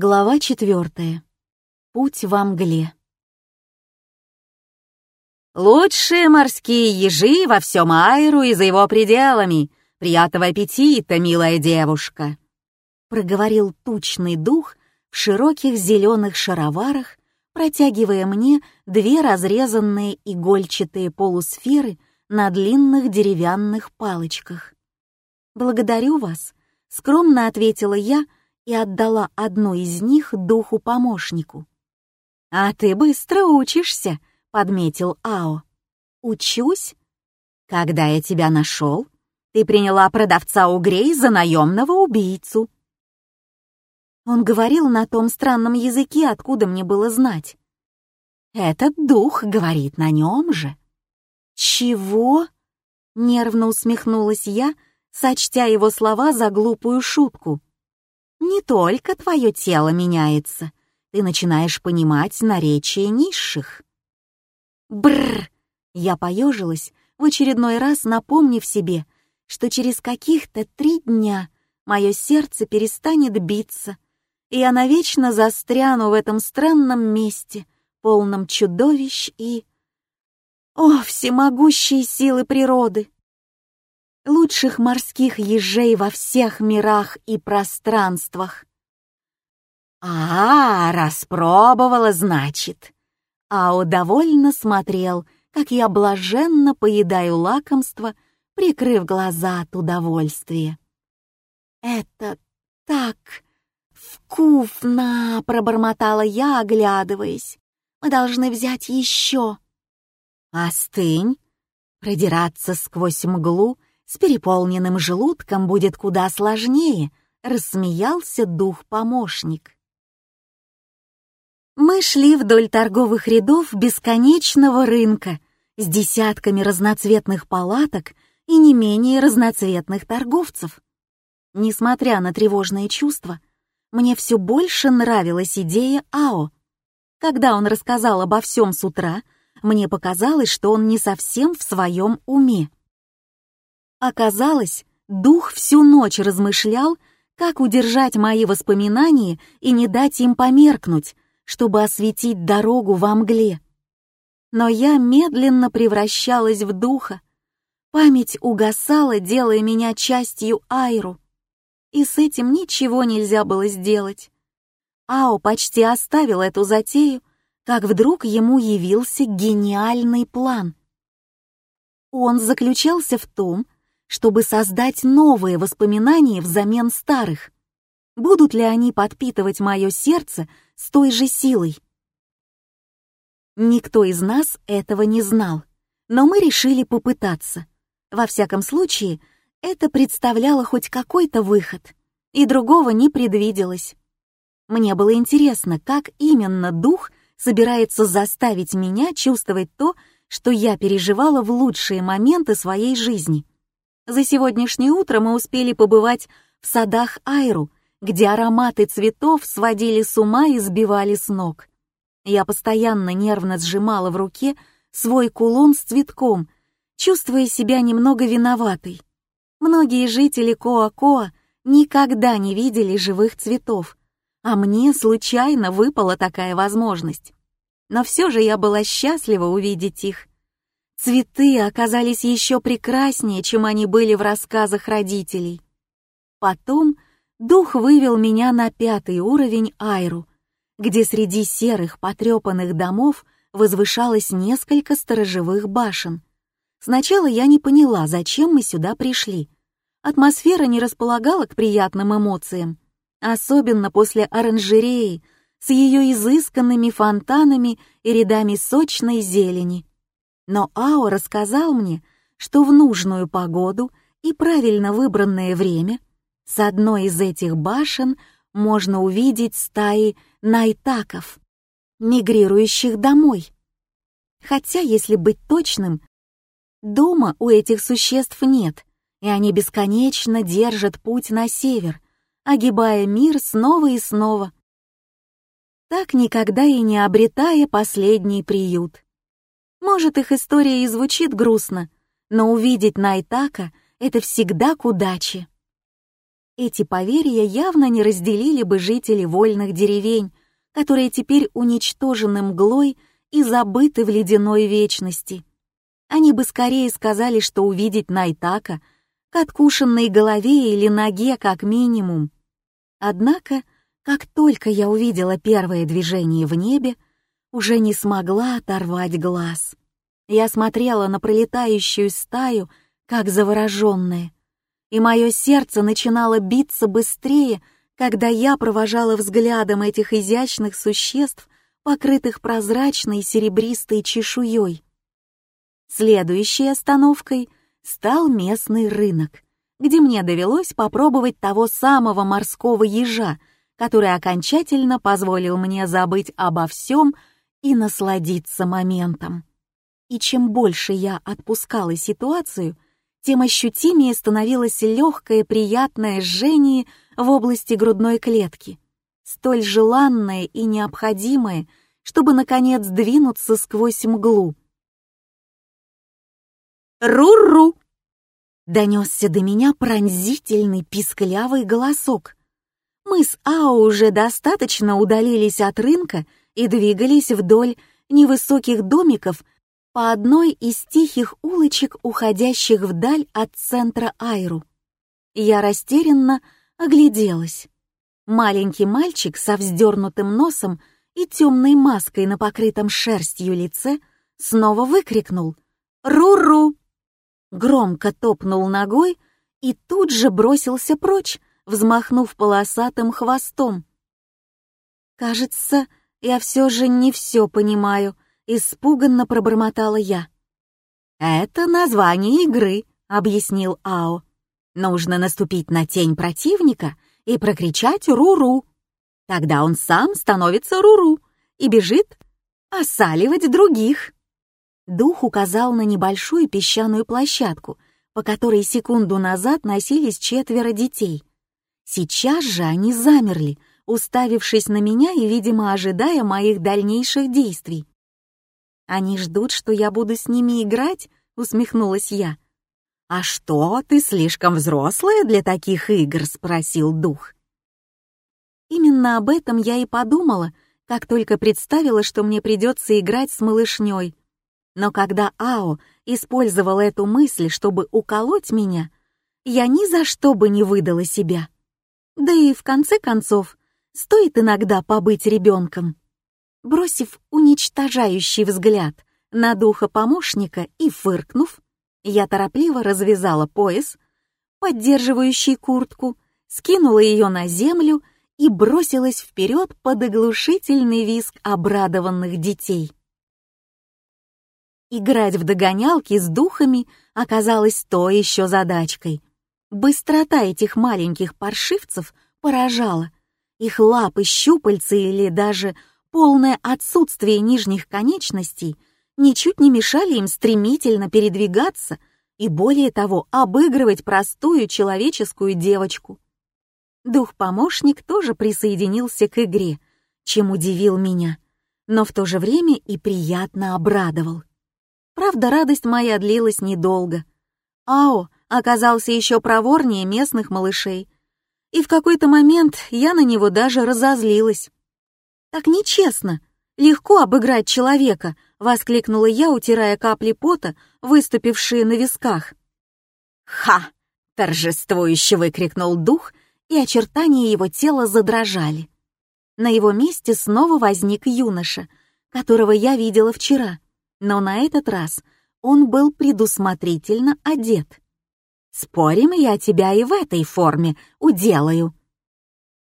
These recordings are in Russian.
Глава четвертая. Путь во мгле. «Лучшие морские ежи во всем Айру и за его пределами! Приятного аппетита, милая девушка!» Проговорил тучный дух в широких зеленых шароварах, протягивая мне две разрезанные игольчатые полусферы на длинных деревянных палочках. «Благодарю вас», — скромно ответила я, — и отдала одну из них духу-помощнику. «А ты быстро учишься», — подметил Ао. «Учусь? Когда я тебя нашел, ты приняла продавца угрей за наемного убийцу». Он говорил на том странном языке, откуда мне было знать. «Этот дух говорит на нем же». «Чего?» — нервно усмехнулась я, сочтя его слова за глупую шутку. Не только твое тело меняется, ты начинаешь понимать наречие низших. Бррр! Я поежилась, в очередной раз напомнив себе, что через каких-то три дня мое сердце перестанет биться, и я навечно застряну в этом странном месте, полном чудовищ и... О, всемогущие силы природы! Лучших морских ежей во всех мирах и пространствах. «А, распробовала, значит!» Ао довольно смотрел, как я блаженно поедаю лакомство, прикрыв глаза от удовольствия. «Это так вкусно!» — пробормотала я, оглядываясь. «Мы должны взять еще!» «Остынь!» Продираться сквозь мглу с переполненным желудком будет куда сложнее, рассмеялся дух-помощник. Мы шли вдоль торговых рядов бесконечного рынка с десятками разноцветных палаток и не менее разноцветных торговцев. Несмотря на тревожные чувства, мне все больше нравилась идея Ао. Когда он рассказал обо всем с утра, мне показалось, что он не совсем в своем уме. Оказалось, дух всю ночь размышлял, как удержать мои воспоминания и не дать им померкнуть, чтобы осветить дорогу во мгле. Но я медленно превращалась в духа. Память угасала, делая меня частью Айру. И с этим ничего нельзя было сделать. Ао почти оставил эту затею, как вдруг ему явился гениальный план. Он заключался в том, чтобы создать новые воспоминания взамен старых. Будут ли они подпитывать мое сердце с той же силой? Никто из нас этого не знал, но мы решили попытаться. Во всяком случае, это представляло хоть какой-то выход, и другого не предвиделось. Мне было интересно, как именно дух собирается заставить меня чувствовать то, что я переживала в лучшие моменты своей жизни — за сегодняшнее утро мы успели побывать в садах Айру, где ароматы цветов сводили с ума и сбивали с ног. Я постоянно нервно сжимала в руке свой кулон с цветком, чувствуя себя немного виноватой. Многие жители Коа-Коа никогда не видели живых цветов, а мне случайно выпала такая возможность. Но все же я была счастлива увидеть их. Цветы оказались еще прекраснее, чем они были в рассказах родителей. Потом дух вывел меня на пятый уровень Айру, где среди серых потрепанных домов возвышалось несколько сторожевых башен. Сначала я не поняла, зачем мы сюда пришли. Атмосфера не располагала к приятным эмоциям, особенно после оранжереи с ее изысканными фонтанами и рядами сочной зелени. Но Ао рассказал мне, что в нужную погоду и правильно выбранное время с одной из этих башен можно увидеть стаи найтаков, мигрирующих домой. Хотя, если быть точным, дома у этих существ нет, и они бесконечно держат путь на север, огибая мир снова и снова, так никогда и не обретая последний приют. Может, их история и звучит грустно, но увидеть Найтака — это всегда к удаче. Эти поверья явно не разделили бы жители вольных деревень, которые теперь уничтожены мглой и забыты в ледяной вечности. Они бы скорее сказали, что увидеть Найтака к откушенной голове или ноге как минимум. Однако, как только я увидела первое движение в небе, уже не смогла оторвать глаз. Я смотрела на пролетающую стаю, как завороженная, и мое сердце начинало биться быстрее, когда я провожала взглядом этих изящных существ, покрытых прозрачной серебристой чешуей. Следующей остановкой стал местный рынок, где мне довелось попробовать того самого морского ежа, который окончательно позволил мне забыть обо всем и насладиться моментом. И чем больше я отпускала ситуацию, тем ощутимее становилось легкое приятное жжение в области грудной клетки, столь желанное и необходимое, чтобы, наконец, двинуться сквозь мглу. «Ру-ру!» — донесся до меня пронзительный писклявый голосок. Мы с Ао уже достаточно удалились от рынка и двигались вдоль невысоких домиков по одной из тихих улочек, уходящих вдаль от центра Айру. Я растерянно огляделась. Маленький мальчик со вздернутым носом и темной маской на покрытом шерстью лице снова выкрикнул «Ру-ру!». Громко топнул ногой и тут же бросился прочь, взмахнув полосатым хвостом. «Кажется, я все же не все понимаю», — испуганно пробормотала я. «Это название игры», — объяснил Ао. «Нужно наступить на тень противника и прокричать «Ру-ру». Тогда он сам становится Руру и бежит осаливать других. Дух указал на небольшую песчаную площадку, по которой секунду назад носились четверо детей. Сейчас же они замерли, уставившись на меня и, видимо, ожидая моих дальнейших действий. «Они ждут, что я буду с ними играть?» — усмехнулась я. «А что, ты слишком взрослая для таких игр?» — спросил дух. Именно об этом я и подумала, как только представила, что мне придется играть с малышней. Но когда Ао использовал эту мысль, чтобы уколоть меня, я ни за что бы не выдала себя. Да и в конце концов, стоит иногда побыть ребенком. Бросив уничтожающий взгляд на духа помощника и фыркнув, я торопливо развязала пояс, поддерживающий куртку, скинула ее на землю и бросилась вперед под оглушительный визг обрадованных детей. Играть в догонялки с духами оказалось то еще задачкой. Быстрота этих маленьких паршивцев поражала. Их лапы, щупальцы или даже полное отсутствие нижних конечностей ничуть не мешали им стремительно передвигаться и, более того, обыгрывать простую человеческую девочку. Дух-помощник тоже присоединился к игре, чем удивил меня, но в то же время и приятно обрадовал. Правда, радость моя длилась недолго. Ао оказался еще проворнее местных малышей, и в какой-то момент я на него даже разозлилась. «Так нечестно, легко обыграть человека», — воскликнула я, утирая капли пота, выступившие на висках. «Ха!» — торжествующе выкрикнул дух и очертания его тела задрожали. На его месте снова возник юноша, которого я видела вчера, но на этот раз он был предусмотрительно одет. «Спорим, я тебя и в этой форме уделаю».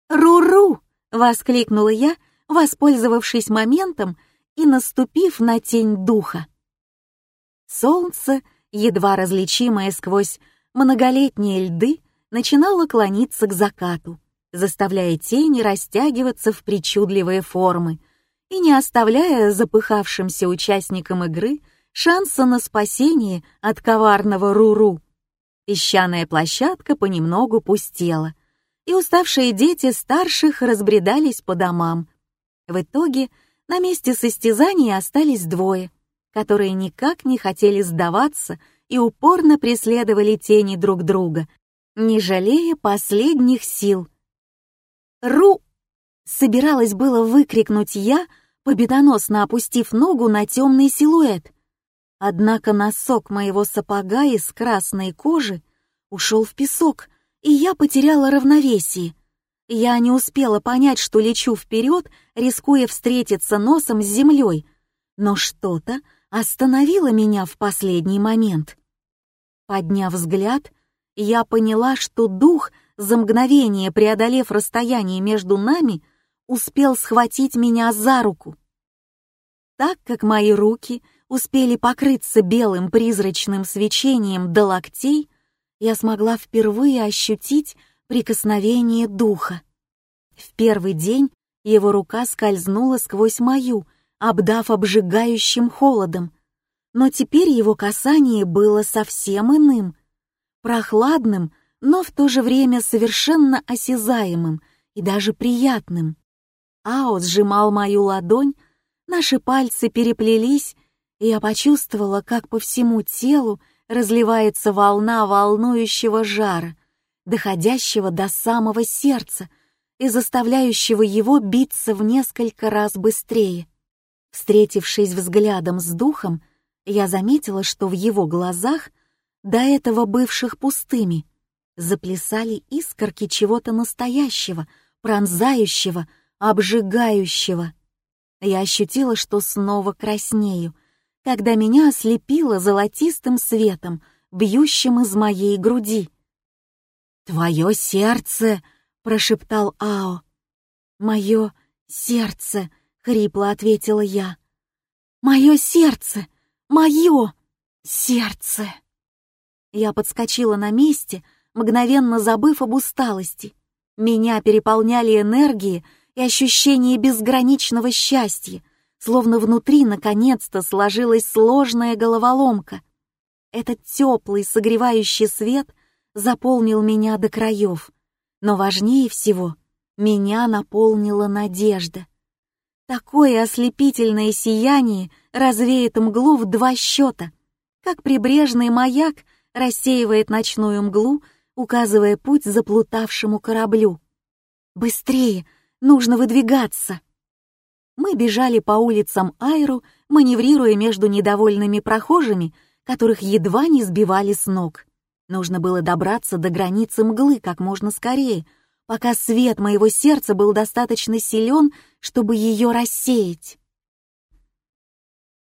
«Ру-ру!» — воскликнула я, воспользовавшись моментом и наступив на тень духа. Солнце, едва различимое сквозь многолетние льды, начинала клониться к закату, заставляя тени растягиваться в причудливые формы и не оставляя запыхавшимся участникам игры шанса на спасение от коварного Руру. Песчаная площадка понемногу пустела, и уставшие дети старших разбредались по домам. В итоге на месте состязаний остались двое, которые никак не хотели сдаваться и упорно преследовали тени друг друга, не жалея последних сил. «Ру!» — собиралась было выкрикнуть я, победоносно опустив ногу на темный силуэт. Однако носок моего сапога из красной кожи ушел в песок, и я потеряла равновесие. Я не успела понять, что лечу вперед, рискуя встретиться носом с землей, но что-то остановило меня в последний момент. Подняв взгляд, я поняла, что дух, за мгновение преодолев расстояние между нами, успел схватить меня за руку. Так как мои руки успели покрыться белым призрачным свечением до локтей, я смогла впервые ощутить прикосновение духа. В первый день его рука скользнула сквозь мою, обдав обжигающим холодом, но теперь его касание было совсем иным, прохладным, но в то же время совершенно осязаемым и даже приятным. Ао сжимал мою ладонь, наши пальцы переплелись, и я почувствовала, как по всему телу разливается волна волнующего жара, доходящего до самого сердца и заставляющего его биться в несколько раз быстрее. Встретившись взглядом с духом, я заметила, что в его глазах, до этого бывших пустыми, заплясали искорки чего-то настоящего, пронзающего, обжигающего. Я ощутила, что снова краснею, когда меня ослепило золотистым светом, бьющим из моей груди. «Твое сердце!» — прошептал Ао. «Мое сердце!» — хрипло ответила я. «Мое сердце! Мое сердце!» Я подскочила на месте, мгновенно забыв об усталости. Меня переполняли энергии и ощущение безграничного счастья, словно внутри наконец-то сложилась сложная головоломка. Этот теплый, согревающий свет заполнил меня до краев, но важнее всего меня наполнила надежда. Такое ослепительное сияние развеет мглу в два счета, как прибрежный маяк рассеивает ночную мглу, указывая путь заплутавшему кораблю. «Быстрее! Нужно выдвигаться!» Мы бежали по улицам Айру, маневрируя между недовольными прохожими, которых едва не сбивали с ног. Нужно было добраться до границы мглы как можно скорее, пока свет моего сердца был достаточно силен, чтобы ее рассеять.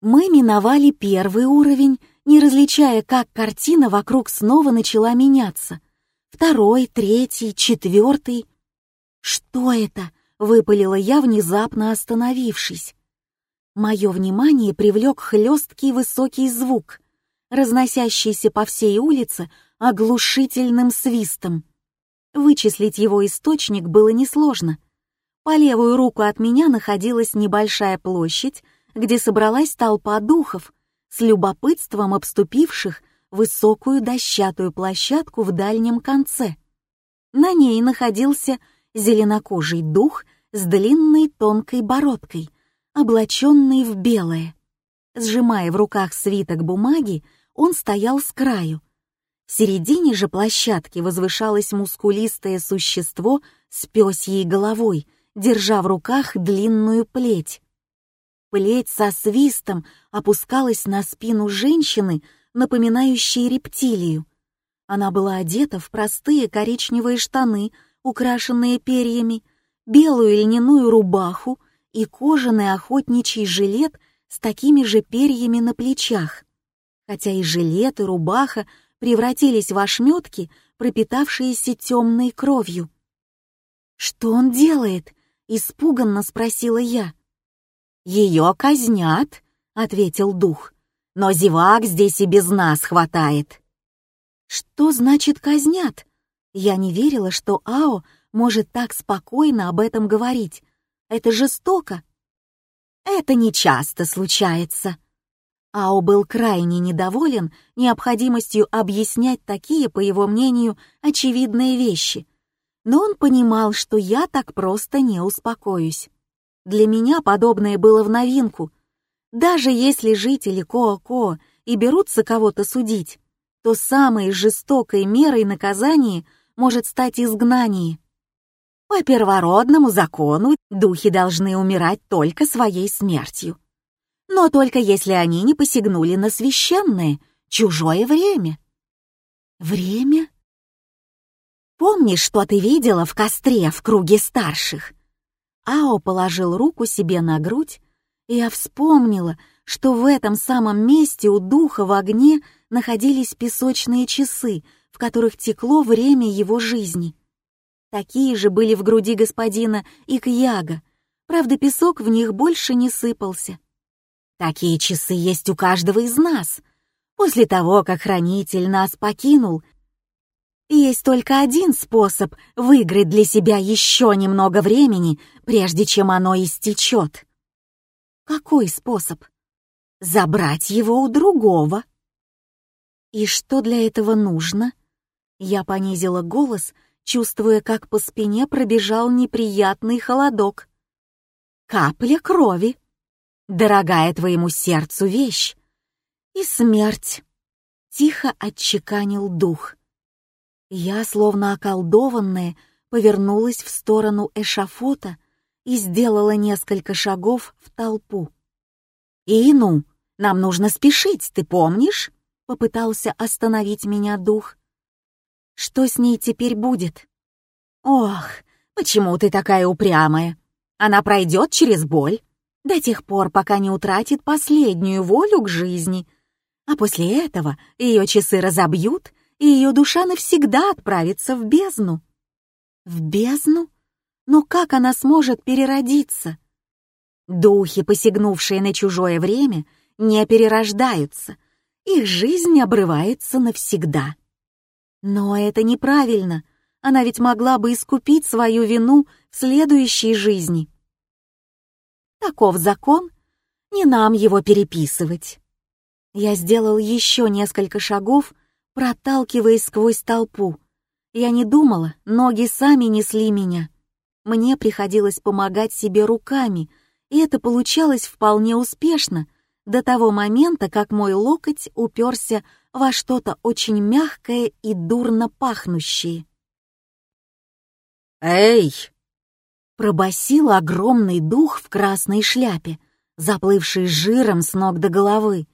Мы миновали первый уровень, не различая, как картина вокруг снова начала меняться. Второй, третий, четвертый. Что это? выпалила я, внезапно остановившись. Мое внимание привлек хлесткий высокий звук, разносящийся по всей улице оглушительным свистом. Вычислить его источник было несложно. По левую руку от меня находилась небольшая площадь, где собралась толпа духов, с любопытством обступивших высокую дощатую площадку в дальнем конце. На ней находился зеленокожий дух с длинной тонкой бородкой, облаченный в белое. Сжимая в руках свиток бумаги, он стоял с краю. В середине же площадки возвышалось мускулистое существо с пёсьей головой, держа в руках длинную плеть. Плеть со свистом опускалась на спину женщины, напоминающей рептилию. Она была одета в простые коричневые штаны, украшенные перьями, белую льняную рубаху и кожаный охотничий жилет с такими же перьями на плечах. Хотя и жилет, и рубаха превратились в ошметки, пропитавшиеся темной кровью. «Что он делает?» — испуганно спросила я. «Ее казнят», — ответил дух, — «но зевак здесь и без нас хватает». «Что значит казнят?» Я не верила, что Ао может так спокойно об этом говорить. Это жестоко. Это не часто случается. Ао был крайне недоволен необходимостью объяснять такие, по его мнению, очевидные вещи. Но он понимал, что я так просто не успокоюсь. Для меня подобное было в новинку. Даже если жители Коа-Коа и берутся кого-то судить, то самой жестокой мерой наказания может стать изгнание. По первородному закону духи должны умирать только своей смертью. Но только если они не посягнули на священное, чужое время. Время? Помнишь, что ты видела в костре в круге старших? Ао положил руку себе на грудь, и я вспомнила, что в этом самом месте у духа в огне находились песочные часы, в которых текло время его жизни. Такие же были в груди господина Икьяга, правда, песок в них больше не сыпался. Такие часы есть у каждого из нас. После того, как хранитель нас покинул, есть только один способ выиграть для себя еще немного времени, прежде чем оно истечет. Какой способ? Забрать его у другого. И что для этого нужно? Я понизила голос, чувствуя, как по спине пробежал неприятный холодок. Капля крови. Дорогая твоему сердцу вещь. И смерть. Тихо отчеканил дух. Я, словно околдованная, повернулась в сторону эшафота и сделала несколько шагов в толпу. «Ину, нам нужно спешить, ты помнишь?» — попытался остановить меня дух. «Что с ней теперь будет?» «Ох, почему ты такая упрямая? Она пройдет через боль до тех пор, пока не утратит последнюю волю к жизни, а после этого ее часы разобьют и ее душа навсегда отправится в бездну. В бездну? Но как она сможет переродиться? Духи, посягнувшие на чужое время, не перерождаются. Их жизнь обрывается навсегда. Но это неправильно. Она ведь могла бы искупить свою вину в следующей жизни. Таков закон, не нам его переписывать. Я сделал еще несколько шагов, проталкиваясь сквозь толпу. Я не думала, ноги сами несли меня. Мне приходилось помогать себе руками, и это получалось вполне успешно, до того момента, как мой локоть уперся во что-то очень мягкое и дурно пахнущее. «Эй!» — пробасил огромный дух в красной шляпе, заплывший жиром с ног до головы.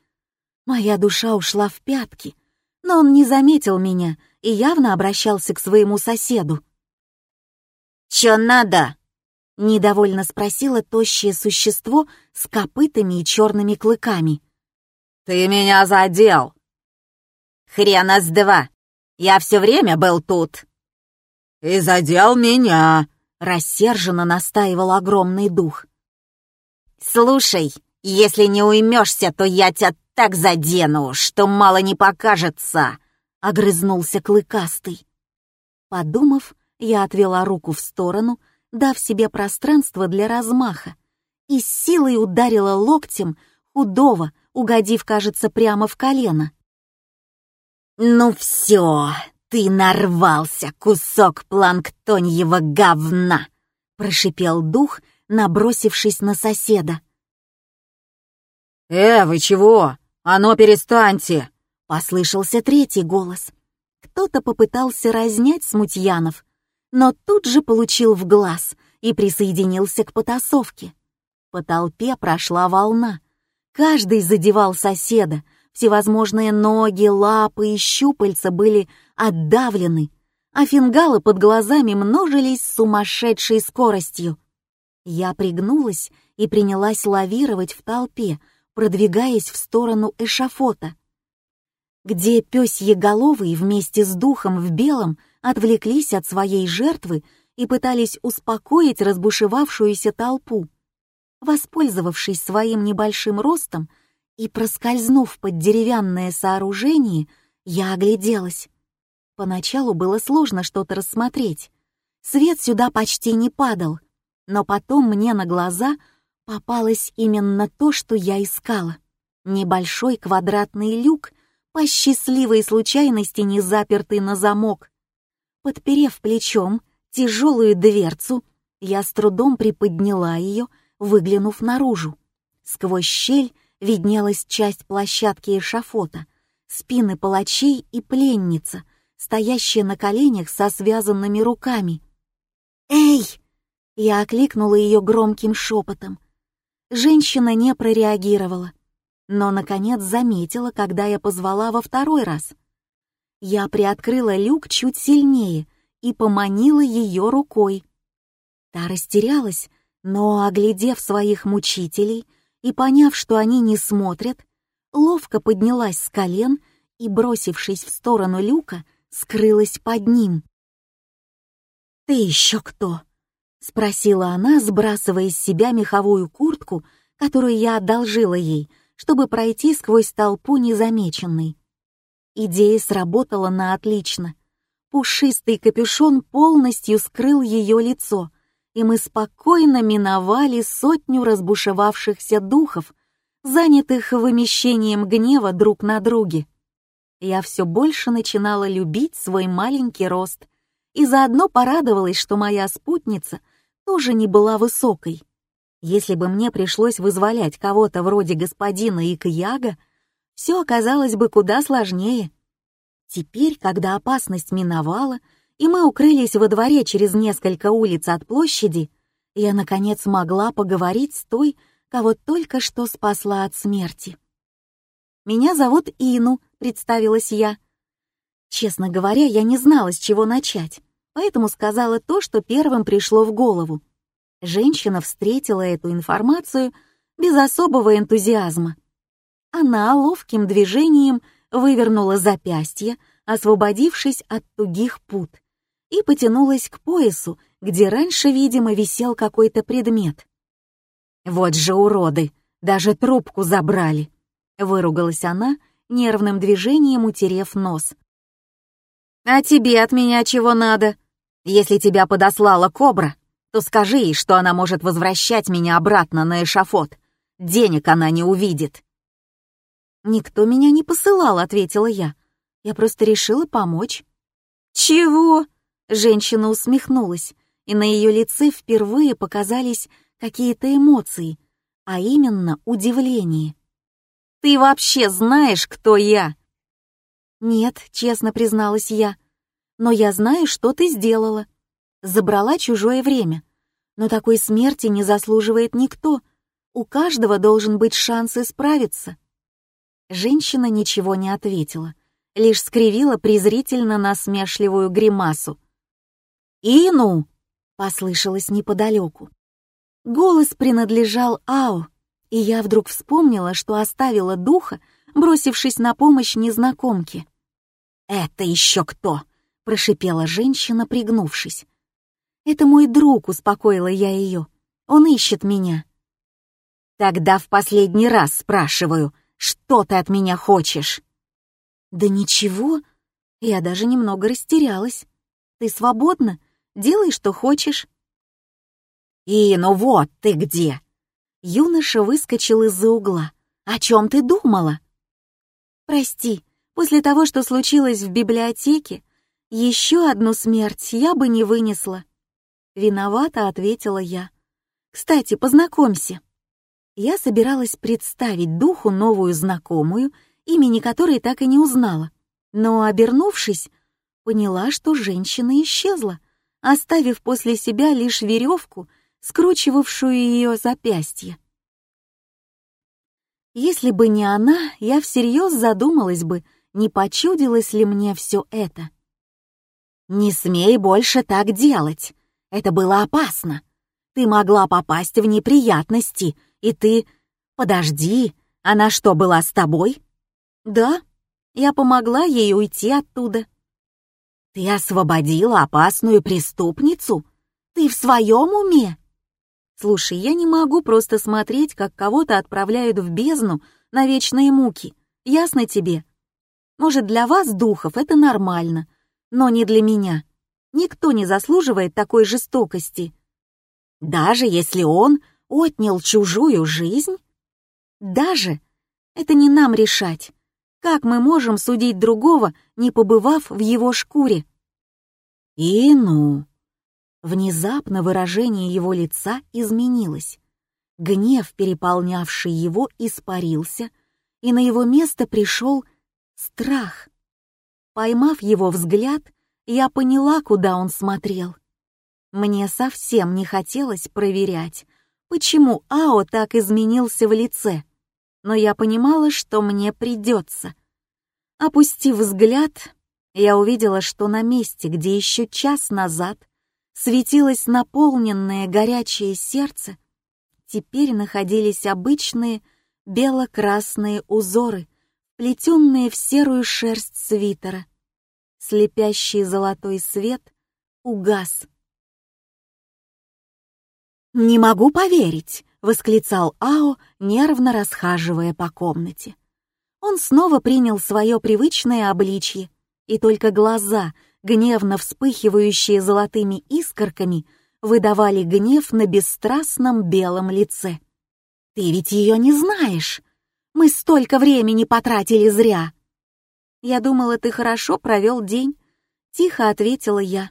Моя душа ушла в пятки, но он не заметил меня и явно обращался к своему соседу. «Чё надо?» — недовольно спросило тощее существо с копытами и черными клыками. «Ты меня задел!» «Хрена с два! Я все время был тут!» «И задел меня!» — рассерженно настаивал огромный дух. «Слушай, если не уймешься, то я тебя так задену, что мало не покажется!» — огрызнулся клыкастый. Подумав, я отвела руку в сторону, дав себе пространство для размаха, и с силой ударила локтем худого, угодив, кажется, прямо в колено. «Ну все, ты нарвался, кусок планктоньего говна!» — прошипел дух, набросившись на соседа. «Э, вы чего? «А ну, перестаньте!» — послышался третий голос. Кто-то попытался разнять смутьянов, но тут же получил в глаз и присоединился к потасовке. По толпе прошла волна. Каждый задевал соседа, всевозможные ноги, лапы и щупальца были отдавлены, а фингалы под глазами множились с сумасшедшей скоростью. Я пригнулась и принялась лавировать в толпе, продвигаясь в сторону эшафота, где пёсьеголовые вместе с духом в белом отвлеклись от своей жертвы и пытались успокоить разбушевавшуюся толпу. Воспользовавшись своим небольшим ростом и проскользнув под деревянное сооружение, я огляделась. Поначалу было сложно что-то рассмотреть. Свет сюда почти не падал, но потом мне на глаза — попалось именно то, что я искала. Небольшой квадратный люк, по счастливой случайности не запертый на замок. Подперев плечом тяжелую дверцу, я с трудом приподняла ее, выглянув наружу. Сквозь щель виднелась часть площадки эшафота, спины палачей и пленница, стоящая на коленях со связанными руками. «Эй!» — я окликнула ее громким шепотом. Женщина не прореагировала, но, наконец, заметила, когда я позвала во второй раз. Я приоткрыла люк чуть сильнее и поманила ее рукой. Та растерялась, но, оглядев своих мучителей и поняв, что они не смотрят, ловко поднялась с колен и, бросившись в сторону люка, скрылась под ним. «Ты еще кто?» — спросила она, сбрасывая с себя меховую куртку, которую я одолжила ей, чтобы пройти сквозь толпу незамеченной. Идея сработала на отлично. Пушистый капюшон полностью скрыл ее лицо, и мы спокойно миновали сотню разбушевавшихся духов, занятых вымещением гнева друг на друге. Я все больше начинала любить свой маленький рост и заодно порадовалась, что моя спутница тоже не была высокой. Если бы мне пришлось вызволять кого-то вроде господина Икьяга, все оказалось бы куда сложнее. Теперь, когда опасность миновала, и мы укрылись во дворе через несколько улиц от площади, я, наконец, могла поговорить с той, кого только что спасла от смерти. «Меня зовут Ину», — представилась я. Честно говоря, я не знала, с чего начать, поэтому сказала то, что первым пришло в голову. Женщина встретила эту информацию без особого энтузиазма. Она ловким движением вывернула запястье, освободившись от тугих пут, и потянулась к поясу, где раньше, видимо, висел какой-то предмет. «Вот же уроды! Даже трубку забрали!» — выругалась она, нервным движением утерев нос. «А тебе от меня чего надо? Если тебя подослала кобра, то скажи ей, что она может возвращать меня обратно на эшафот. Денег она не увидит». «Никто меня не посылал», — ответила я. «Я просто решила помочь». «Чего?» — женщина усмехнулась, и на ее лице впервые показались какие-то эмоции, а именно удивление. «Ты вообще знаешь, кто я?» «Нет», — честно призналась я, — «но я знаю, что ты сделала. Забрала чужое время. Но такой смерти не заслуживает никто. У каждого должен быть шанс исправиться». Женщина ничего не ответила, лишь скривила презрительно насмешливую гримасу. «Ину!» — послышалось неподалеку. Голос принадлежал Ао, и я вдруг вспомнила, что оставила духа, бросившись на помощь незнакомке. «Это еще кто?» — прошипела женщина, пригнувшись. «Это мой друг», — успокоила я ее. «Он ищет меня». «Тогда в последний раз спрашиваю, что ты от меня хочешь?» «Да ничего». Я даже немного растерялась. «Ты свободна? Делай, что хочешь». «И, ну вот ты где!» Юноша выскочил из-за угла. «О чем ты думала?» «Прости, после того, что случилось в библиотеке, еще одну смерть я бы не вынесла». Виновата, ответила я. «Кстати, познакомься». Я собиралась представить духу новую знакомую, имени которой так и не узнала. Но, обернувшись, поняла, что женщина исчезла, оставив после себя лишь веревку, скручивавшую ее запястье. Если бы не она, я всерьез задумалась бы, не почудилось ли мне все это. «Не смей больше так делать. Это было опасно. Ты могла попасть в неприятности», и ты... Подожди, она что, была с тобой? Да, я помогла ей уйти оттуда. Ты освободила опасную преступницу? Ты в своем уме? Слушай, я не могу просто смотреть, как кого-то отправляют в бездну на вечные муки. Ясно тебе? Может, для вас, духов, это нормально, но не для меня. Никто не заслуживает такой жестокости. Даже если он отнял чужую жизнь? Даже это не нам решать. Как мы можем судить другого, не побывав в его шкуре? И ну! Внезапно выражение его лица изменилось. Гнев, переполнявший его, испарился, и на его место пришел Страх. Поймав его взгляд, я поняла, куда он смотрел. Мне совсем не хотелось проверять, почему Ао так изменился в лице, но я понимала, что мне придется. Опустив взгляд, я увидела, что на месте, где еще час назад светилось наполненное горячее сердце, теперь находились обычные бело-красные узоры, плетенные в серую шерсть свитера. Слепящий золотой свет угас. «Не могу поверить!» — восклицал Ао, нервно расхаживая по комнате. Он снова принял свое привычное обличье, и только глаза, гневно вспыхивающие золотыми искорками, выдавали гнев на бесстрастном белом лице. «Ты ведь ее не знаешь! Мы столько времени потратили зря!» «Я думала, ты хорошо провел день», — тихо ответила я.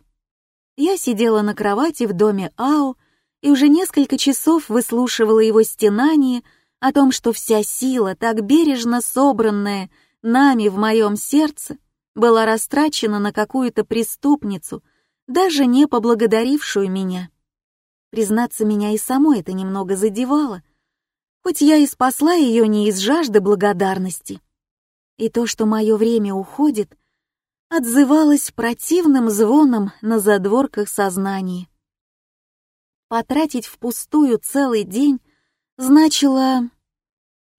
Я сидела на кровати в доме Ао и уже несколько часов выслушивала его стенание о том, что вся сила, так бережно собранная нами в моем сердце, была растрачена на какую-то преступницу, даже не поблагодарившую меня. Признаться, меня и самой это немного задевало, хоть я и спасла ее не из жажды благодарности. И то, что мое время уходит, отзывалось противным звоном на задворках сознания. Потратить впустую целый день значило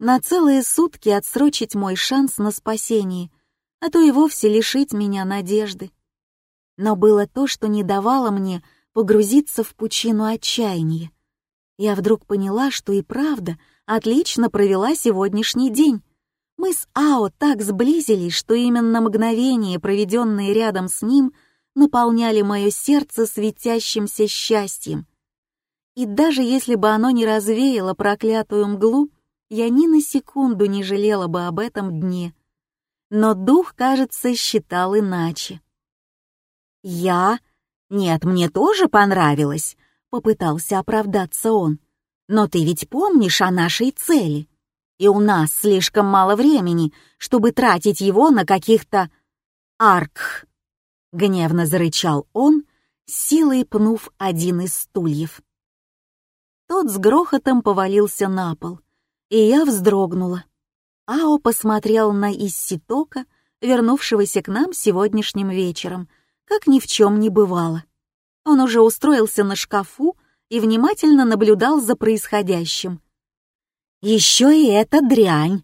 на целые сутки отсрочить мой шанс на спасение, а то и вовсе лишить меня надежды. Но было то, что не давало мне погрузиться в пучину отчаяния. Я вдруг поняла, что и правда отлично провела сегодняшний день. Мы с Ао так сблизились, что именно мгновения, проведенные рядом с ним, наполняли мое сердце светящимся счастьем — и даже если бы оно не развеяло проклятую мглу, я ни на секунду не жалела бы об этом дне. Но дух, кажется, считал иначе. «Я? Нет, мне тоже понравилось», — попытался оправдаться он. «Но ты ведь помнишь о нашей цели, и у нас слишком мало времени, чтобы тратить его на каких-то арк». Гневно зарычал он, силой пнув один из стульев. Тот с грохотом повалился на пол, и я вздрогнула. Ао посмотрел на Исситока, вернувшегося к нам сегодняшним вечером, как ни в чем не бывало. Он уже устроился на шкафу и внимательно наблюдал за происходящим. «Еще и эта дрянь!»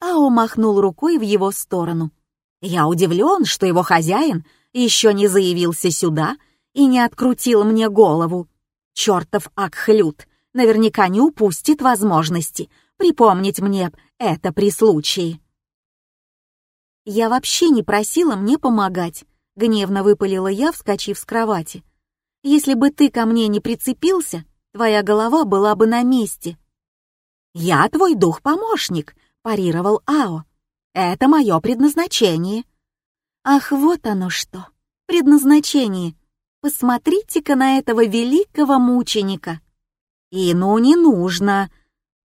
Ао махнул рукой в его сторону. «Я удивлен, что его хозяин еще не заявился сюда и не открутил мне голову. Чертов Акхлют наверняка не упустит возможности припомнить мне это при случае. «Я вообще не просила мне помогать», — гневно выпалила я, вскочив с кровати. «Если бы ты ко мне не прицепился, твоя голова была бы на месте». «Я твой дух-помощник», — парировал Ао. «Это мое предназначение». «Ах, вот оно что! Предназначение! Посмотрите-ка на этого великого мученика!» И ну не нужно.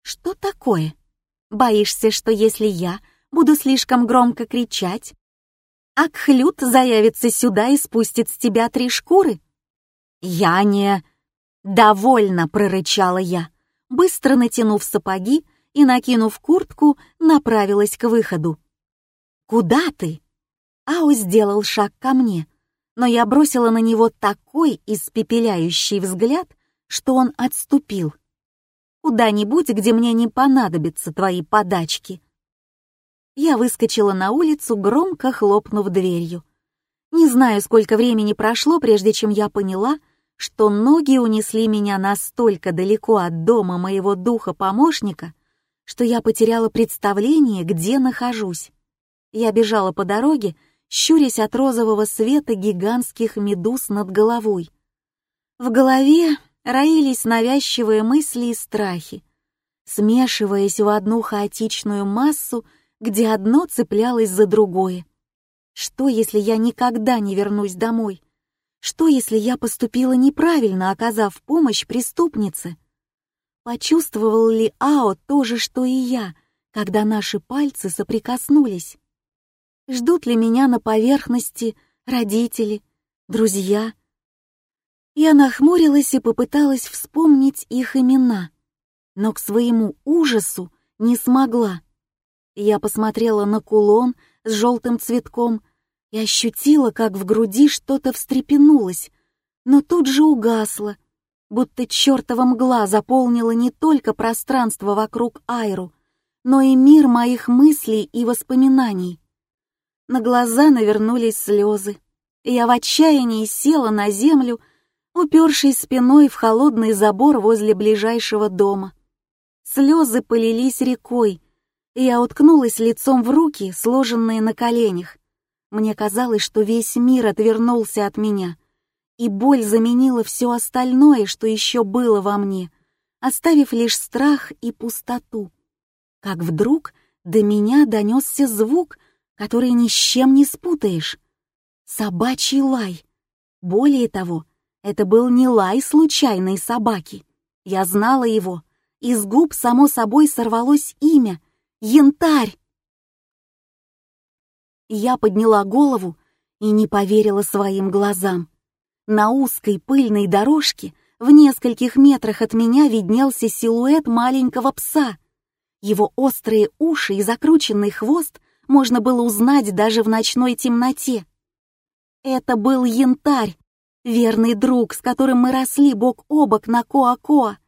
Что такое? Боишься, что если я буду слишком громко кричать, Акхлют заявится сюда и спустит с тебя три шкуры? Я не... «Довольно!» — прорычала я, быстро натянув сапоги и, накинув куртку, направилась к выходу. «Куда ты?» Ау сделал шаг ко мне, но я бросила на него такой испепеляющий взгляд, что он отступил. «Куда-нибудь, где мне не понадобятся твои подачки». Я выскочила на улицу, громко хлопнув дверью. Не знаю, сколько времени прошло, прежде чем я поняла, что ноги унесли меня настолько далеко от дома моего духа-помощника, что я потеряла представление, где нахожусь. Я бежала по дороге, щурясь от розового света гигантских медуз над головой. В голове роились навязчивые мысли и страхи, смешиваясь в одну хаотичную массу, где одно цеплялось за другое. Что, если я никогда не вернусь домой? Что, если я поступила неправильно, оказав помощь преступнице? Почувствовал ли Ао то же, что и я, когда наши пальцы соприкоснулись? Ждут ли меня на поверхности родители, друзья? Я нахмурилась и попыталась вспомнить их имена, но к своему ужасу не смогла. Я посмотрела на кулон с желтым цветком и ощутила, как в груди что-то встрепенулось, но тут же угасло, будто чертова мгла заполнила не только пространство вокруг Айру, но и мир моих мыслей и воспоминаний. На глаза навернулись слезы, и я в отчаянии села на землю, упершись спиной в холодный забор возле ближайшего дома. Слезы полились рекой, и я уткнулась лицом в руки, сложенные на коленях. Мне казалось, что весь мир отвернулся от меня, и боль заменила все остальное, что еще было во мне, оставив лишь страх и пустоту. Как вдруг до меня донесся звук, который ни с чем не спутаешь. Собачий лай. Более того, это был не лай случайной собаки. Я знала его. Из губ само собой сорвалось имя — Янтарь. Я подняла голову и не поверила своим глазам. На узкой пыльной дорожке в нескольких метрах от меня виднелся силуэт маленького пса. Его острые уши и закрученный хвост можно было узнать даже в ночной темноте. Это был янтарь, верный друг, с которым мы росли бок о бок на Коа-Коа.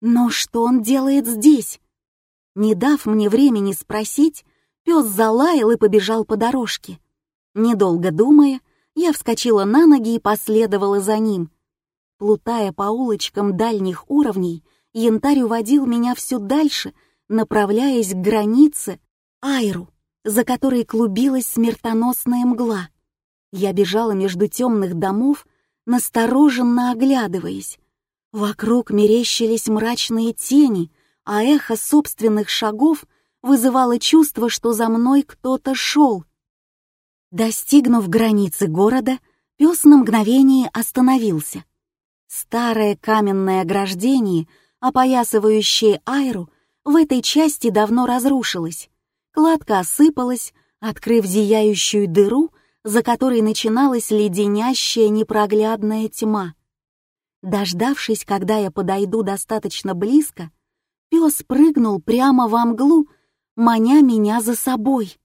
Но что он делает здесь? Не дав мне времени спросить, Пес залаял и побежал по дорожке. Недолго думая, я вскочила на ноги и последовала за ним. Плутая по улочкам дальних уровней, янтарь уводил меня все дальше, направляясь к границе Айру, за которой клубилась смертоносная мгла. Я бежала между темных домов, настороженно оглядываясь. Вокруг мерещились мрачные тени, а эхо собственных шагов вызывало чувство, что за мной кто-то шел. Достигнув границы города, пес на мгновение остановился. Старое каменное ограждение, опоясывающее Айру, в этой части давно разрушилось. Кладка осыпалась, открыв зияющую дыру, за которой начиналась леденящая непроглядная тьма. Дождавшись, когда я подойду достаточно близко, пес прыгнул прямо во мглу, маня меня за собой.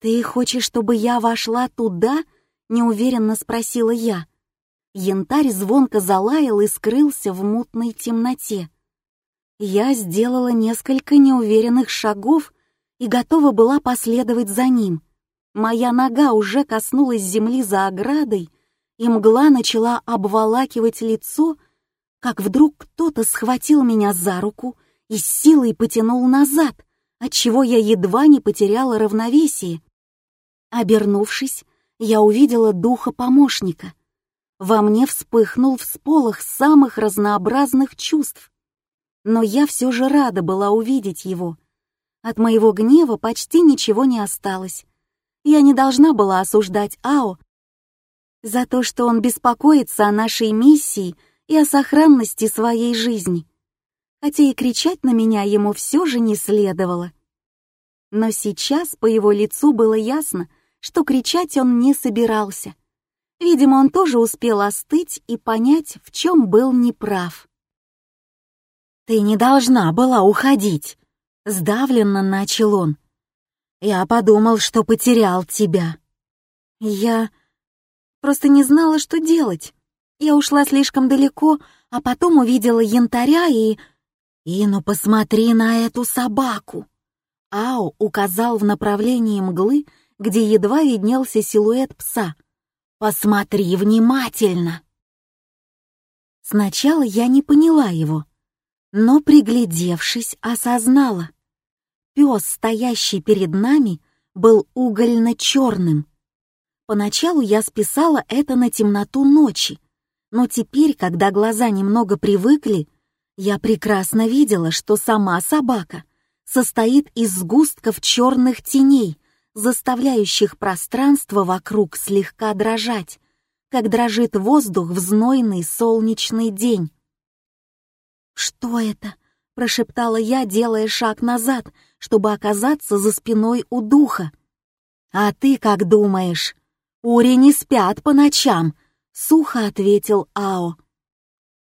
«Ты хочешь, чтобы я вошла туда?» — неуверенно спросила я. Янтарь звонко залаял и скрылся в мутной темноте. Я сделала несколько неуверенных шагов и готова была последовать за ним. Моя нога уже коснулась земли за оградой, и мгла начала обволакивать лицо, как вдруг кто-то схватил меня за руку и с силой потянул назад, отчего я едва не потеряла равновесие. Обернувшись, я увидела духа помощника. Во мне вспыхнул всполох самых разнообразных чувств. Но я все же рада была увидеть его. От моего гнева почти ничего не осталось. Я не должна была осуждать Ао за то, что он беспокоится о нашей миссии и о сохранности своей жизни хотя и кричать на меня ему все же не следовало. Но сейчас по его лицу было ясно, что кричать он не собирался. Видимо, он тоже успел остыть и понять, в чем был неправ. «Ты не должна была уходить», — сдавленно начал он. «Я подумал, что потерял тебя». «Я просто не знала, что делать. Я ушла слишком далеко, а потом увидела янтаря и...» «И ну посмотри на эту собаку!» Ао указал в направлении мглы, где едва виднелся силуэт пса. «Посмотри внимательно!» Сначала я не поняла его, но, приглядевшись, осознала. Пес, стоящий перед нами, был угольно-черным. Поначалу я списала это на темноту ночи, но теперь, когда глаза немного привыкли, я прекрасно видела, что сама собака состоит из сгустков черных теней, заставляющих пространство вокруг слегка дрожать, как дрожит воздух в знойный солнечный день. «Что это?» — прошептала я, делая шаг назад, чтобы оказаться за спиной у духа. «А ты как думаешь? Ури не спят по ночам», — сухо ответил Ао.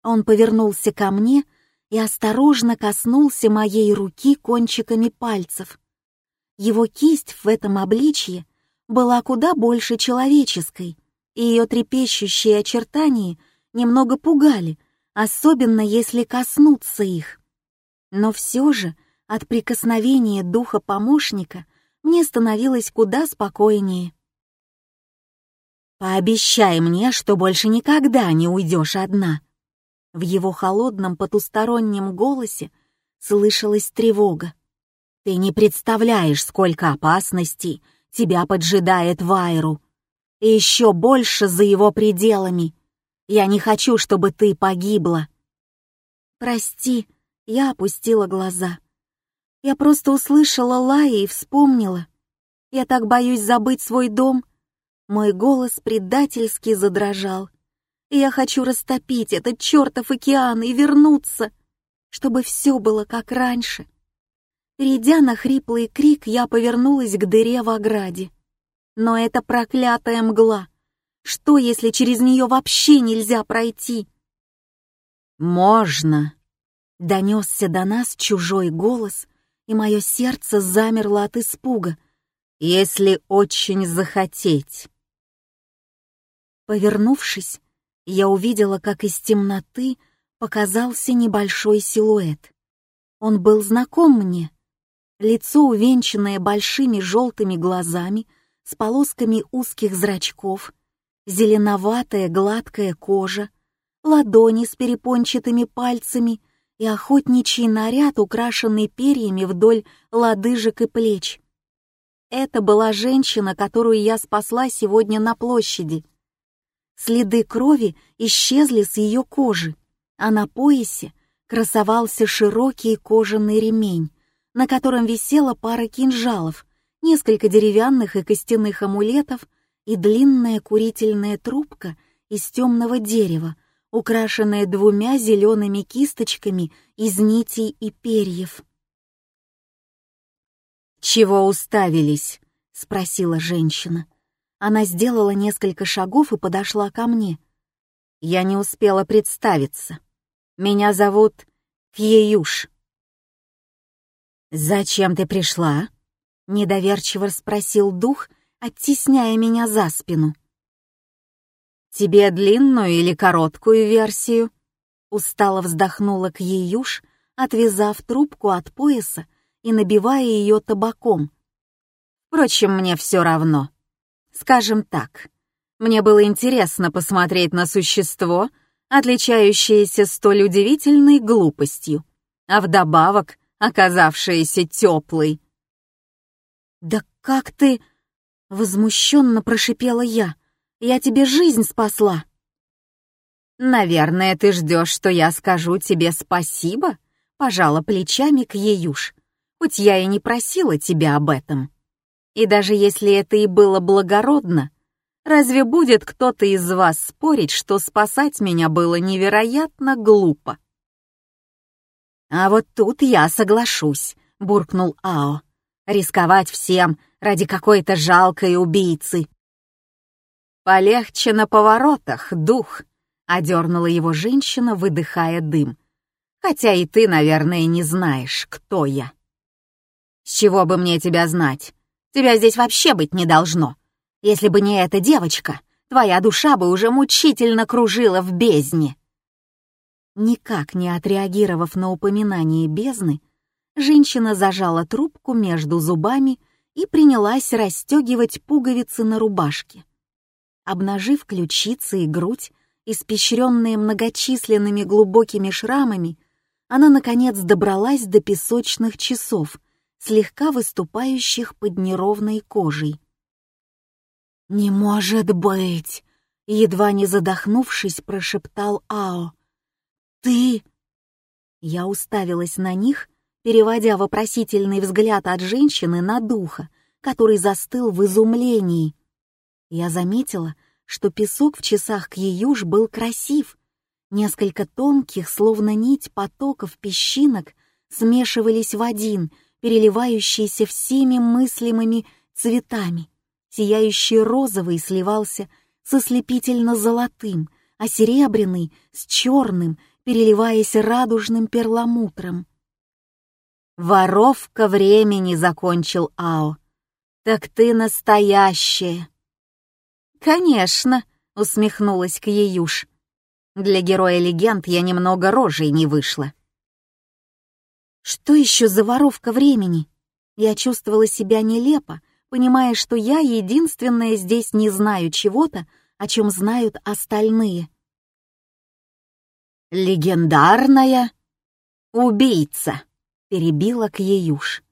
Он повернулся ко мне и осторожно коснулся моей руки кончиками пальцев. Его кисть в этом обличье была куда больше человеческой, и ее трепещущие очертания немного пугали, особенно если коснуться их. Но все же от прикосновения духа помощника мне становилось куда спокойнее. «Пообещай мне, что больше никогда не уйдешь одна». В его холодном потустороннем голосе слышалась тревога. «Ты не представляешь, сколько опасностей тебя поджидает Вайру. И еще больше за его пределами. Я не хочу, чтобы ты погибла». «Прости», — я опустила глаза. Я просто услышала лай и вспомнила. Я так боюсь забыть свой дом. Мой голос предательски задрожал. И я хочу растопить этот чертов океан и вернуться, чтобы все было как раньше. Перейдя на хриплый крик, я повернулась к дыре в ограде. Но это проклятая мгла. Что, если через нее вообще нельзя пройти? «Можно!» — донесся до нас чужой голос, и мое сердце замерло от испуга. «Если очень захотеть». Повернувшись, я увидела, как из темноты показался небольшой силуэт. Он был знаком мне. Лицо, увенчанное большими желтыми глазами, с полосками узких зрачков, зеленоватая гладкая кожа, ладони с перепончатыми пальцами — и охотничий наряд, украшенный перьями вдоль лодыжек и плеч. Это была женщина, которую я спасла сегодня на площади. Следы крови исчезли с ее кожи, а на поясе красовался широкий кожаный ремень, на котором висела пара кинжалов, несколько деревянных и костяных амулетов и длинная курительная трубка из темного дерева, украшенная двумя зелеными кисточками из нитей и перьев. «Чего уставились?» — спросила женщина. Она сделала несколько шагов и подошла ко мне. Я не успела представиться. Меня зовут Кьеюш. «Зачем ты пришла?» — недоверчиво спросил дух, оттесняя меня за спину. «Тебе длинную или короткую версию?» Устало вздохнула к Еюш, отвязав трубку от пояса и набивая ее табаком. «Впрочем, мне все равно. Скажем так, мне было интересно посмотреть на существо, отличающееся столь удивительной глупостью, а вдобавок оказавшееся теплой». «Да как ты...» — возмущенно прошипела я. Я тебе жизнь спасла». «Наверное, ты ждешь, что я скажу тебе спасибо?» — пожала плечами к Еюш. «Хоть я и не просила тебя об этом. И даже если это и было благородно, разве будет кто-то из вас спорить, что спасать меня было невероятно глупо?» «А вот тут я соглашусь», — буркнул Ао. «Рисковать всем ради какой-то жалкой убийцы. «Полегче на поворотах, дух», — одернула его женщина, выдыхая дым. «Хотя и ты, наверное, не знаешь, кто я». «С чего бы мне тебя знать? Тебя здесь вообще быть не должно. Если бы не эта девочка, твоя душа бы уже мучительно кружила в бездне». Никак не отреагировав на упоминание бездны, женщина зажала трубку между зубами и принялась расстегивать пуговицы на рубашке обнажив ключицы и грудь, испещренные многочисленными глубокими шрамами, она, наконец, добралась до песочных часов, слегка выступающих под неровной кожей. «Не может быть!» — едва не задохнувшись, прошептал Ао. «Ты...» Я уставилась на них, переводя вопросительный взгляд от женщины на духа, который застыл в изумлении. Я заметила, что песок в часах Кьеюш был красив. Несколько тонких, словно нить потоков песчинок, смешивались в один, переливающийся всеми мыслимыми цветами. Сияющий розовый сливался со слепительно-золотым, а серебряный — с черным, переливаясь радужным перламутром. «Воровка времени», — закончил Ао. «Так ты настоящая!» «Конечно», — усмехнулась Кьеюш. «Для героя легенд я немного рожей не вышла». Что еще за воровка времени? Я чувствовала себя нелепо, понимая, что я единственная здесь не знаю чего-то, о чем знают остальные. «Легендарная убийца», — перебила Кьеюш.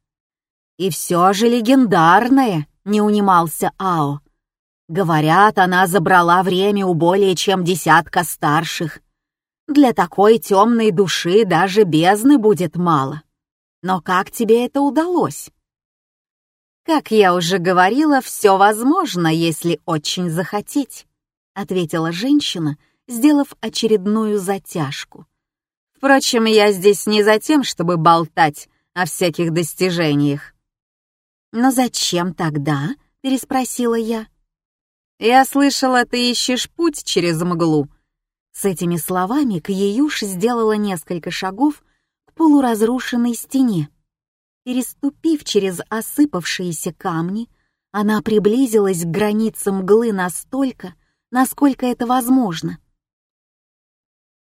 «И все же легендарная», — не унимался Ао. «Говорят, она забрала время у более чем десятка старших. Для такой темной души даже бездны будет мало. Но как тебе это удалось?» «Как я уже говорила, все возможно, если очень захотеть», — ответила женщина, сделав очередную затяжку. «Впрочем, я здесь не за тем, чтобы болтать о всяких достижениях». «Но зачем тогда?» — переспросила я. «Я слышала, ты ищешь путь через мглу». С этими словами Кьеюш сделала несколько шагов к полуразрушенной стене. Переступив через осыпавшиеся камни, она приблизилась к границам мглы настолько, насколько это возможно.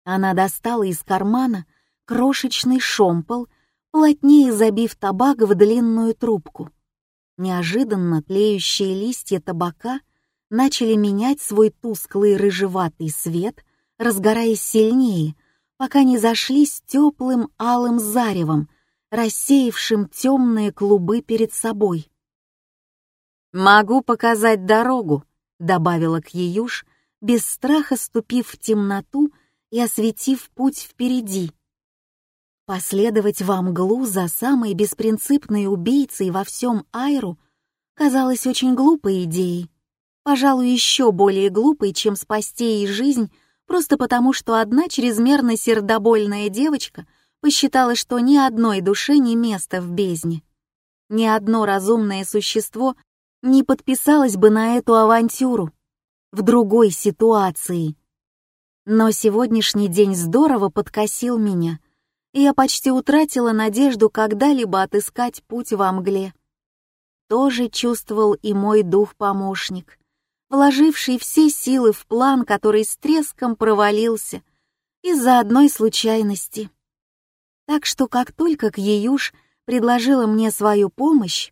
Она достала из кармана крошечный шомпол, плотнее забив табак в длинную трубку. Неожиданно тлеющие листья табака начали менять свой тусклый рыжеватый свет, разгораясь сильнее, пока не зашлись теплым алым заревом, рассеявшим темные клубы перед собой. «Могу показать дорогу», — добавила Кьеюш, без страха ступив в темноту и осветив путь впереди. Последовать во мглу за самой беспринципной убийцей во всем Айру казалось очень глупой идеей. Пожалуй, еще более глупой, чем спасти ей жизнь просто потому, что одна чрезмерно сердобольная девочка посчитала, что ни одной душе не место в бездне. Ни одно разумное существо не подписалось бы на эту авантюру в другой ситуации. Но сегодняшний день здорово подкосил меня, и я почти утратила надежду когда-либо отыскать путь во мгле. Тоже чувствовал и мой дух-помощник, вложивший все силы в план, который с треском провалился из-за одной случайности. Так что как только Кьеюш предложила мне свою помощь,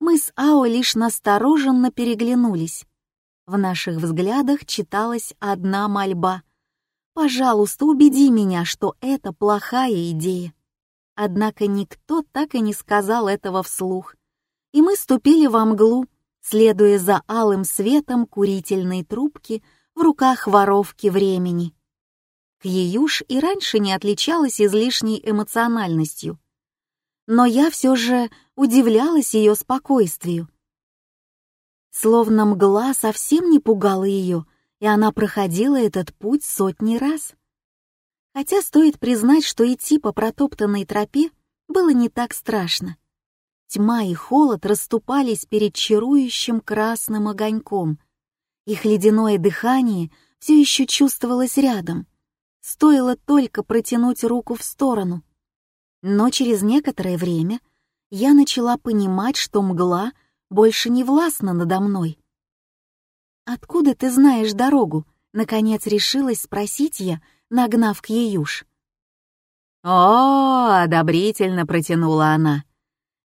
мы с Ао лишь настороженно переглянулись. В наших взглядах читалась одна мольба. «Пожалуйста, убеди меня, что это плохая идея». Однако никто так и не сказал этого вслух. И мы ступили во мглу, следуя за алым светом курительной трубки в руках воровки времени. Кьеюш и раньше не отличалась излишней эмоциональностью. Но я все же удивлялась ее спокойствию. Словно мгла совсем не пугала ее, и она проходила этот путь сотни раз. Хотя стоит признать, что идти по протоптанной тропе было не так страшно. Тьма и холод расступались перед чарующим красным огоньком. Их ледяное дыхание все еще чувствовалось рядом — Стоило только протянуть руку в сторону. Но через некоторое время я начала понимать, что мгла больше не властна надо мной. «Откуда ты знаешь дорогу?» — наконец решилась спросить я, нагнав к Еюш. «О!» — одобрительно протянула она.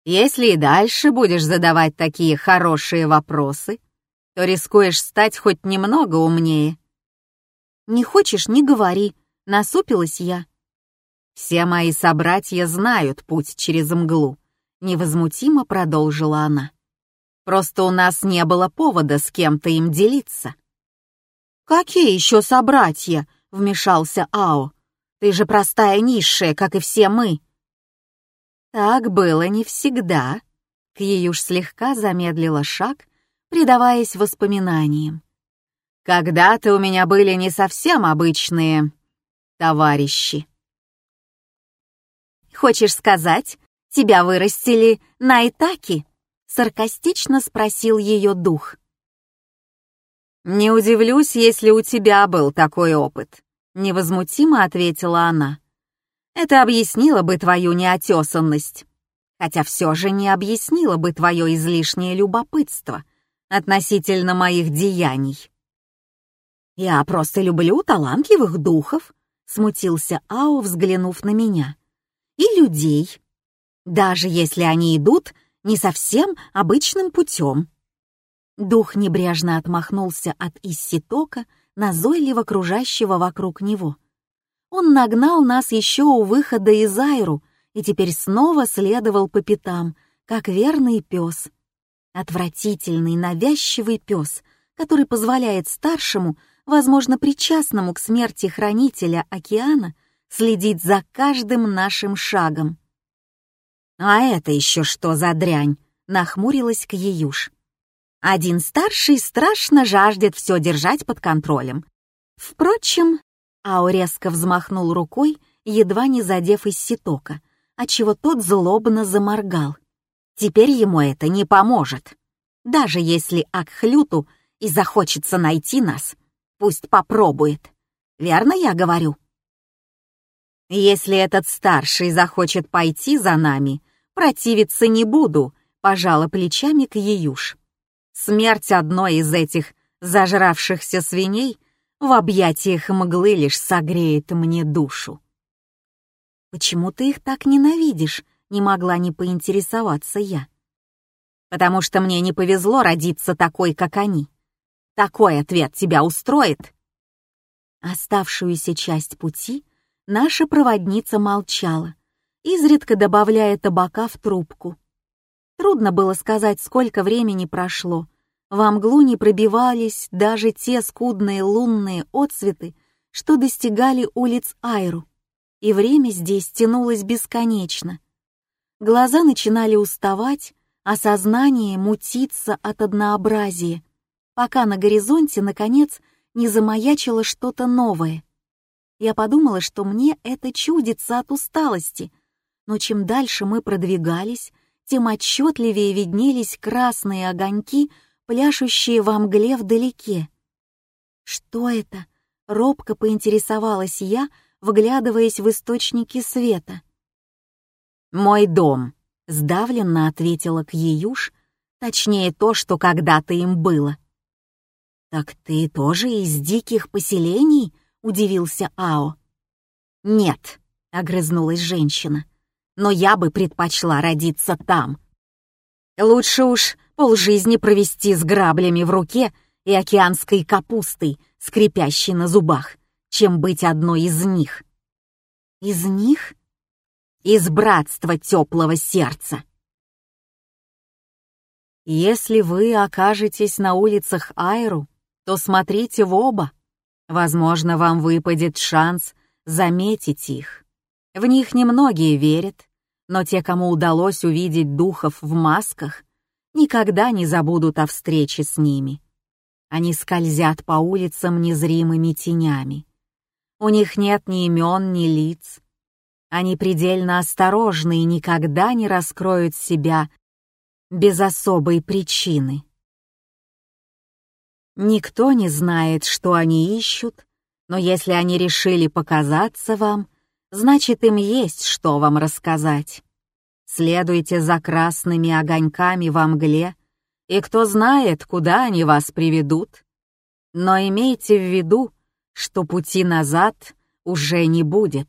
«Если и дальше будешь задавать такие хорошие вопросы, то рискуешь стать хоть немного умнее». «Не хочешь — не говори», Насупилась я. «Все мои собратья знают путь через мглу», — невозмутимо продолжила она. «Просто у нас не было повода с кем-то им делиться». «Какие еще собратья?» — вмешался Ао. «Ты же простая низшая, как и все мы». «Так было не всегда», — Кьюш слегка замедлила шаг, предаваясь воспоминаниям. «Когда-то у меня были не совсем обычные товарищи. «Хочешь сказать, тебя вырастили на Итаки?» — саркастично спросил ее дух. «Не удивлюсь, если у тебя был такой опыт», — невозмутимо ответила она. «Это объяснило бы твою неотесанность, хотя все же не объяснило бы твое излишнее любопытство относительно моих деяний». «Я просто люблю талантливых духов», — смутился Ао, взглянув на меня. «И людей, даже если они идут не совсем обычным путем». Дух небрежно отмахнулся от Исситока, назойливо кружащего вокруг него. Он нагнал нас еще у выхода из Айру и теперь снова следовал по пятам, как верный пес. Отвратительный, навязчивый пес, который позволяет старшему, возможно, причастному к смерти хранителя океана, следить за каждым нашим шагом. «А это еще что за дрянь?» — нахмурилась Кьеюш. Один старший страшно жаждет все держать под контролем. Впрочем, Ао резко взмахнул рукой, едва не задев из ситока, отчего тот злобно заморгал. Теперь ему это не поможет. Даже если Акхлюту и захочется найти нас, пусть попробует. Верно я говорю? Если этот старший захочет пойти за нами, противиться не буду, пожала плечами к Еюш. Смерть одной из этих зажравшихся свиней в объятиях мглы лишь согреет мне душу. «Почему ты их так ненавидишь?» — не могла не поинтересоваться я. «Потому что мне не повезло родиться такой, как они. Такой ответ тебя устроит?» Оставшуюся часть пути наша проводница молчала, изредка добавляя табака в трубку. Трудно было сказать, сколько времени прошло. Во мглу не пробивались даже те скудные лунные отсветы, что достигали улиц Айру, и время здесь тянулось бесконечно. Глаза начинали уставать, а сознание мутиться от однообразия, пока на горизонте, наконец, не замаячило что-то новое. Я подумала, что мне это чудится от усталости, но чем дальше мы продвигались, тем отчетливее виднелись красные огоньки, пляшущие во мгле вдалеке. «Что это?» — робко поинтересовалась я, вглядываясь в источники света. «Мой дом», — сдавленно ответила Кьеюш, точнее то, что когда-то им было. «Так ты тоже из диких поселений?» — удивился Ао. «Нет», — огрызнулась женщина но я бы предпочла родиться там. Лучше уж полжизни провести с граблями в руке и океанской капустой, скрипящей на зубах, чем быть одной из них. Из них? Из братства теплого сердца. Если вы окажетесь на улицах Айру, то смотрите в оба. Возможно, вам выпадет шанс заметить их. В них немногие верят, но те, кому удалось увидеть духов в масках, никогда не забудут о встрече с ними. Они скользят по улицам незримыми тенями. У них нет ни имен, ни лиц. Они предельно осторожны и никогда не раскроют себя без особой причины. Никто не знает, что они ищут, но если они решили показаться вам, значит, им есть что вам рассказать. Следуйте за красными огоньками во мгле, и кто знает, куда они вас приведут. Но имейте в виду, что пути назад уже не будет.